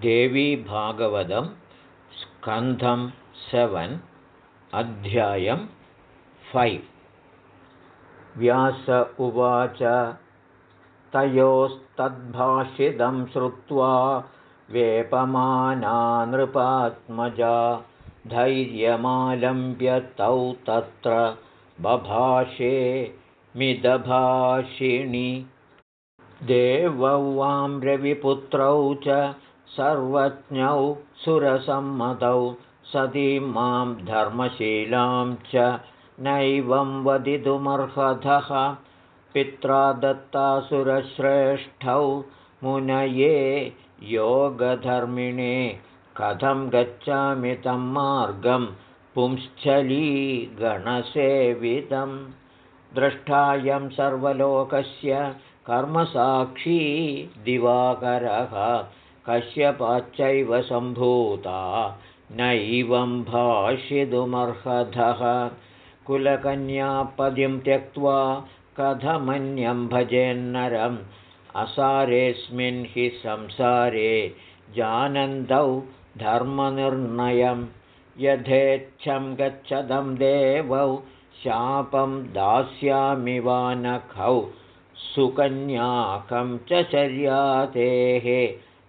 देवीभागवतं स्कन्धं सेवन् अध्यायं फैव्। व्यास उवाच तयोस्तद्भाषितं श्रुत्वा वेपमाना नृपात्मजा धैर्यमालम्ब्य तौ तत्र बभाषे मिदभाषिणि। देवौ वां रविपुत्रौ च सर्वज्ञौ सुरसम्मतौ सतीं मां धर्मशीलां च नैवं वदितुमर्हतः। पित्रा दत्तासुरश्रेष्ठौ मुनये योगधर्मिणे। कथं गच्छामि तं मार्गं पुंश्चलीगणसेवितं द्रष्टायं सर्वलोकस्य कर्मसाक्षी दिवाकरः कश्यपाच्चैव सम्भूता नैवं भाषितुमर्हतः कुलकन्यापदिं त्यक्त्वा कथमन्यं भजेन्नरम् असारेऽस्मिन् हि संसारे जानन्तौ धर्मनिर्णयं यथेच्छं गच्छदं देवौ शापं दास्यामि वा नखौ सुकन्याकं च चर्यातेः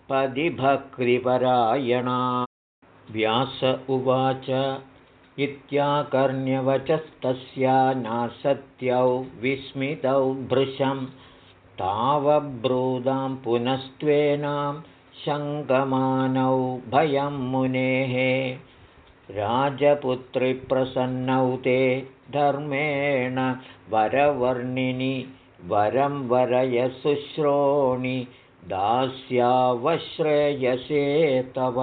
पदिभक्तिपरायणा। व्यास उवाच इत्याकर्ण्यवचस्तस्या नासत्यौ विस्मितौ भृशं। तावब्रूदां पुनस्त्वेनां शङ्कमानौ भयं मुनेः। राजपुत्रिप्रसन्नौ ते धर्मेण वरवर्णिनि वरं वरयशुश्रोणि दास्यावश्रेयसे तव।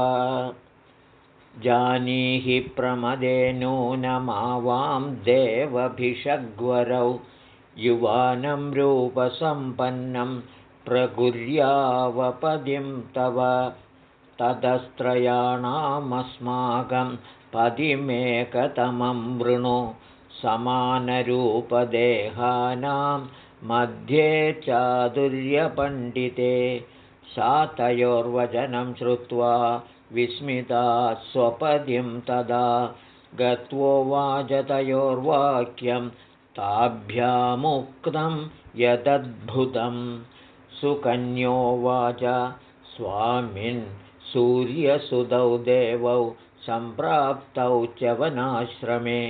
जानीहि प्रमदे नूनमावां देवभिषग्वरौ युवानं रूपसम्पन्नं प्रकुर्यावपदिं तव। ततस्त्रयाणामस्माकं पदिमेकतमं वृणु समानरूपदेहानां मध्ये चादुर्यपण्डिते सा तयोर्वचनं श्रुत्वा विस्मिता स्वपदिं तदा गत्वोवाचतयोर्वाक्यं ताभ्यामुक्तं यदद्भुतं सुकन्योवाच स्वामिन् सूर्यसुतौ देवौ सम्प्राप्तौ च वनाश्रमे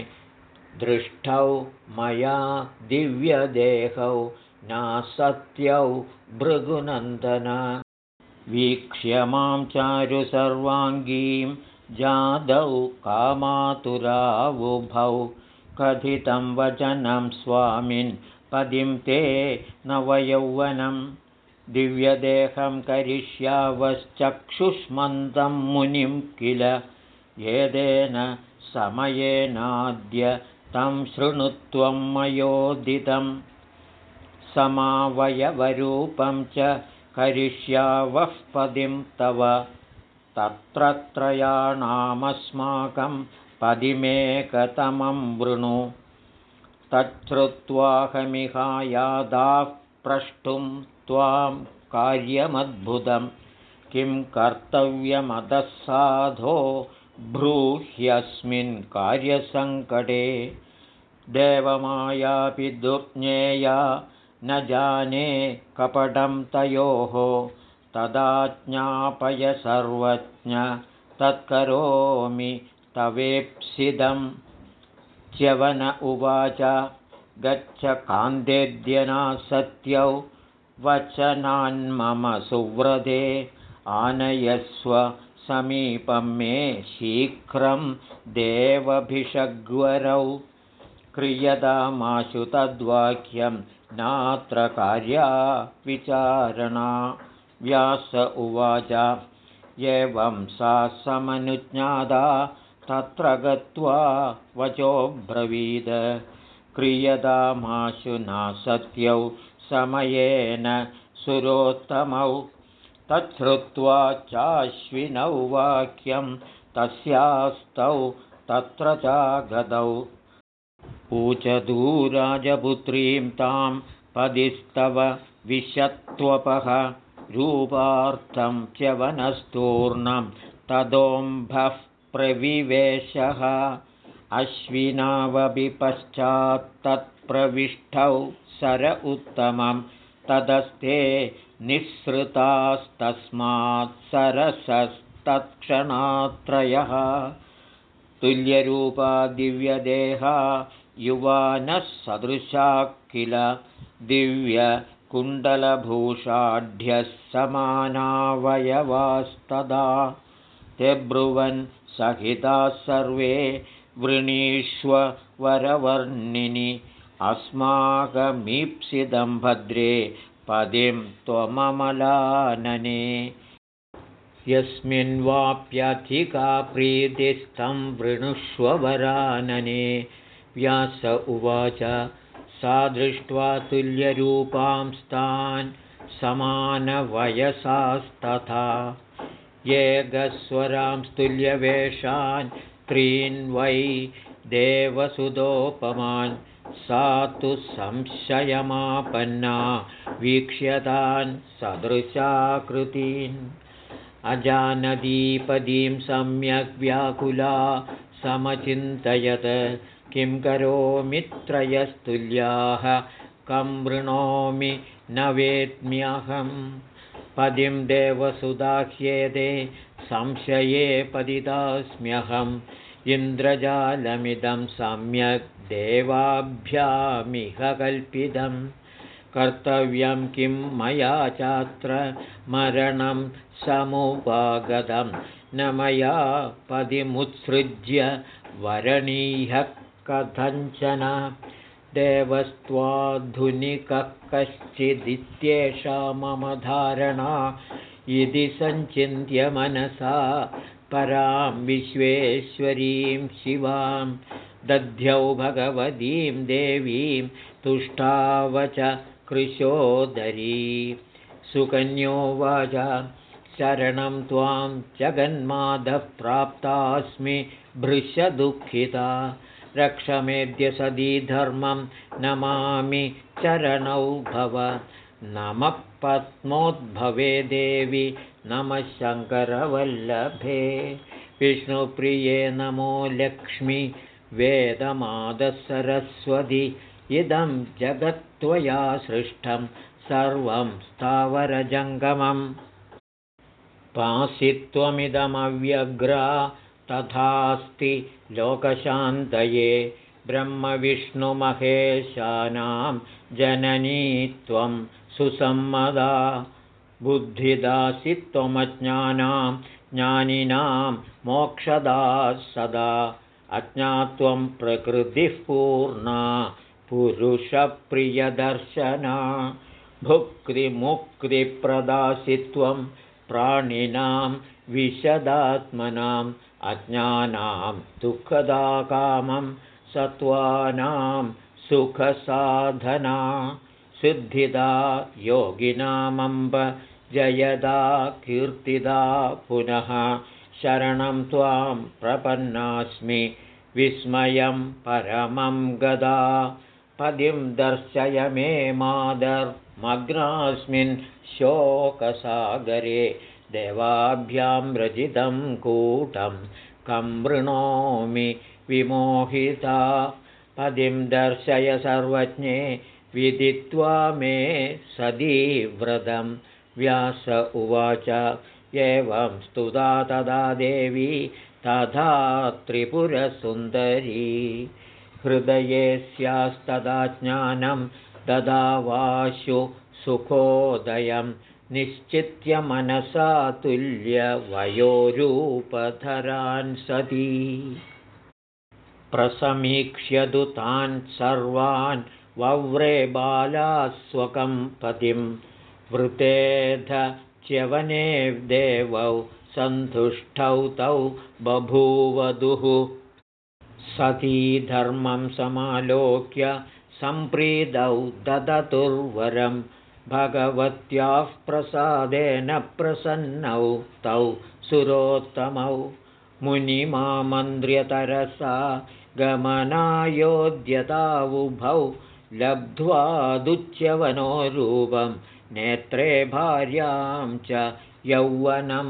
दृष्टौ मया दिव्यदेहौ नासत्यौ भृगुनन्दन। वीक्ष्य मां चारु सर्वाङ्गीं जादौ कामातुरावुभौ। कथितं वचनं स्वामिन् पदिं ते नवयौवनं। दिव्यदेहं करिष्यावश्चक्षुष्मन्दं मुनिं किल? येदेन समयेनाद्य तं शृणुत्वं मयोदितं समावयवरूपं च करिष्यावः पदिं तव तत्रत्रयाणामस्माकं पदिमेकतमं वृणु तच्छ्रुत्वाहमिहायादाः प्रष्टुं त्वां कार्यमद्भुतं किं कर्तव्यमतः साधो ब्रूह्यस्मिन् कार्यसङ्कटे देवमायापि दुर्ज्ञेया न जाने कपटं तयोः तदा ज्ञापय सर्वज्ञ तत्करोमि तवेप्सिदं। च्यवन उवाच गच्छ कान्तेद्यना सत्यौ वचनान्मम सुव्रते आनयस्व समीपं मे शीघ्रं देवभिषग्वरौ क्रियतामाशु तद्वाक्यं नात्र कार्या विचारणा। व्यास उवाच एवं सा समनुज्ञादा तत्र गत्वा वचोब्रवीद क्रियतामाशु नासत्यौ समयेन सुरोत्तमौ तच्छ्रुत्वा चाश्विनौ वाक्यं तस्यास्तौ तत्र चागतौ ऊचदूराजपुत्रीं तां पदिस्तव विशत्वपः रूपार्थं च्यवनस्तूर्णं तदोम्भः प्रविवेशः। अश्विनावपि पश्चात्तत्प्रविष्टौ सर उत्तमं तदस्ते निःसृतास्तस्मात् सरसस्तत्क्षणात्रयः तुल्यरूपा दिव्यदेहा युवानः सदृशा किल दिव्यकुण्डलभूषाढ्यः समानावयवास्तदा ते ब्रुवन् सहिताः सर्वे वृणीष्व वरवर्णिनि अस्माकमीप्सितं भद्रे पदिं त्वममलानने। यस्मिन्वाप्यधिका प्रीतिस्थं वृणुष्वरानने व्यास उवाच सा दृष्ट्वा तुल्यरूपांस्तान् समानवयसास्तथा। तुल्यवेषान् त्रीन् वै देवसुदोपमान्। सा तु संशयमापन्ना वीक्ष्यतान् सदृशाकृतीन्। अजानदीपदीं सम्यग् व्याकुला समचिन्तयत्। किं करोमि त्रयस्तुल्याः कं वृणोमि न वेद्म्यहं पदिं देवसुदाह्येदे संशये पतितास्म्यहम्। इन्द्रजालमिदं सम्यक् देवाभ्यामिह कल्पितं कर्तव्यं किं मया चात्र मरणं समुपागतं। न मया पदिमुत्सृज्य वरणीयः कथञ्चन। देवस्त्वाधुनिकः कश्चिदित्येषा मम धारणा। इति सञ्चिन्त्य मनसा परां विश्वेश्वरीं शिवां। दध्यौ भगवतीं देवीं तुष्टावच कृशोदरी। सुकन्योवाच शरणं त्वां जगन्मादः प्राप्तास्मि भृशदुःखिता। रक्षमेद्य सदी धर्मं नमामि चरणौ भव। नमः पद्मोद्भवे देवि नमः शङ्करवल्लभे। विष्णुप्रिये नमो लक्ष्मि वेदमादसरस्वति इदं जगत्त्वया सृष्टं सर्वं स्थावरजङ्गमम्। पासित्वमिदमव्यग्रा तथास्ति लोकशान्तये ब्रह्मविष्णुमहेशानां जननी त्वं सुसम्मदा बुद्धिदासि त्वमज्ञानां ज्ञानिनां मोक्षदा सदा। अज्ञात्वं प्रकृतिः पूर्णा पुरुषप्रियदर्शना भुक्तिमुक्तिप्रदासि त्वं प्राणिनां विशदात्मनाम् अज्ञानां दुःखदा कामं सत्त्वानां सुखसाधना सिद्धिदा योगिनामम्ब जयदा कीर्तिदा पुनः शरणं त्वां प्रपन्नास्मि विस्मयं परमं गदा पदिं दर्शय मे मादर्मग्नास्मिन् शोकसागरे देवाभ्यां रचितं कूटं कं वृणोमि विमोहिता। पदिं दर्शय सर्वज्ञे विदित्वा मे सदीव्रतं व्यास उवाच एवं स्तुता तदा देवी तथा त्रिपुरसुन्दरी हृदये स्यास्तदा ज्ञानं ददा वाशु सुखोदयं। निश्चित्य मनसा तुल्यवयोरूपधरान् सती। प्रसमीक्ष्यतु तान् सर्वान् वव्रे बालास्वकं पतिं। वृतेध च्यवने देवौ सन्तुष्टौ तौ बभूवधुः सती धर्मं समालोक्य सम्प्रीतौ ददतुर्वरं भगवत्याः प्रसादेन प्रसन्नौ तौ सुरोत्तमौ मुनिमामन्त्र्यतरसा गमनायोद्यतावुभौ लब्ध्वा दुच्यवनो रूपं नेत्रे भार्यां च यौवनं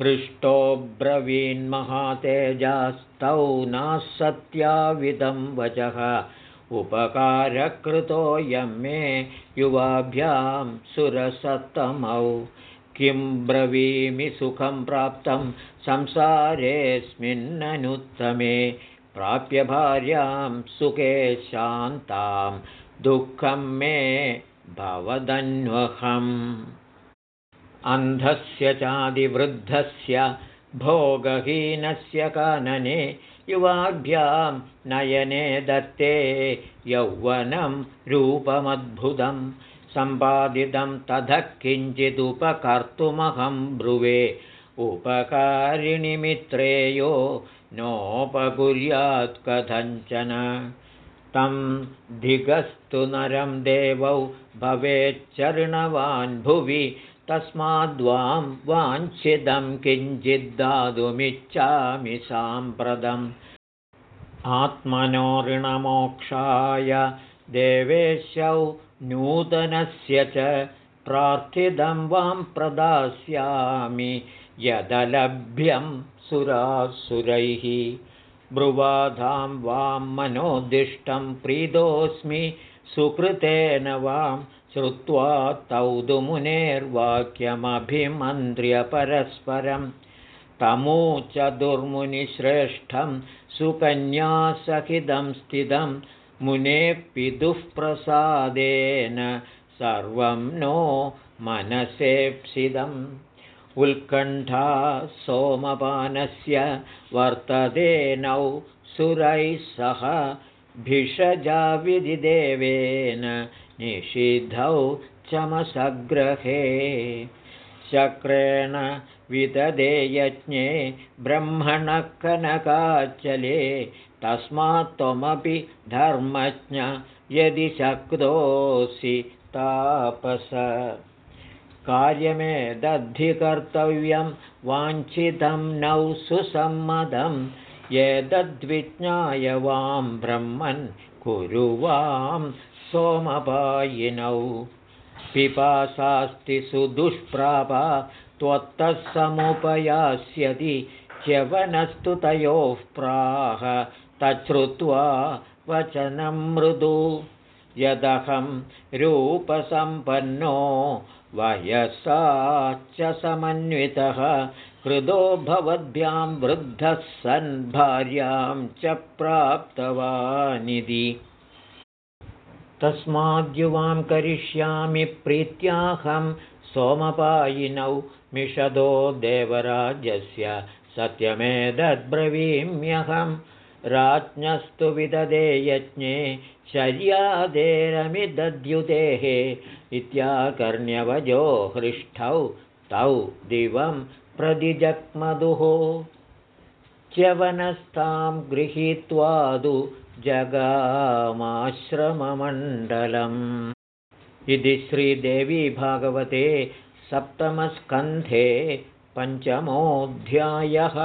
हृष्टोऽब्रवीन्महातेजास्तौ नासत्याविदं वचः। उपकारकृतोऽयं मे युवाभ्यां सुरसत्तमौ किं ब्रवीमि सुखं प्राप्तं संसारेऽस्मिन्ननुत्तमे। प्राप्य भार्यां सुखे शान्तां दुःखं मे भवदन्वहम् अन्धस्य चादिवृद्धस्य भोगहीनस्य कानने युवाभ्यां नयने दत्ते यौवनं रूपमद्भुतं सम्पादितं ततः किञ्चिदुपकर्तुमहं ब्रुवे। उपकारिणिमित्रेयो नोपकुर्यात् कथञ्चन। तं धिगस्तु नरं देवौ भवेच्चर्णवान् भुवि तस्माद्वां वाञ्छिदं किञ्चिद्दातुमिच्छामि साम्प्रतम् आत्मनो ऋणमोक्षाय देवेशौ नूतनस्य च प्रार्थितं वां प्रदास्यामि यदलभ्यं सुरासुरैः। ब्रुवाधां वां मनोदिष्टं प्रीतोऽस्मि सुकृतेन वां श्रुत्वा तौ तु मुनेर्वाक्यमभिमन्त्र्य परस्परं। तमु च दुर्मुनिश्रेष्ठं सुकन्यासहितं स्थितं मुनेः पितुः प्रसादेन सर्वं नो मनसेप्सिदम्। उत्कण्ठा सोमपानस्य वर्तते नौ सुरैः सह भिषजाविधिदेवेन निषिद्धौ चमसग्रहे। चक्रेण विददे यज्ञे ब्रह्मणः कनकाचले तस्मात् त्वमपि धर्मज्ञ यदि शक्तोऽसि तापस। कार्यमेदद्धिकर्तव्यं वाञ्छितं नौ सुसम्मतं एतद्विज्ञाय वां ब्रह्मन् कुरु वां सोमपायिनौ पिपासास्ति सुदुष्प्रापा त्वत्तः समुपयास्यति ह्यवनस्तु तयोः प्राह तच्छ्रुत्वा वचनं मृदु। यदहं रूपसम्पन्नो वयसा च समन्वितः हृदो भवद्भ्यां वृद्धः सन् भार्यां च प्राप्तवानिधि तस्माद्युवां करिष्यामि प्रीत्याहं सोमपायिनौ मिषदो देवराजस्य सत्यमेतद्ब्रवीम्यहं राज्ञस्तु विददे यज्ञे शर्यादेरमिदद्युतेः इत्याकर्ण्यवजो हृष्टौ तौ दिवं प्रदिजग्मधुः च्यवनस्तां गृहीत्वादु जगामाश्रममण्डलम्। इति श्रीदेवी भागवते सप्तमस्कन्धे पञ्चमोऽध्यायः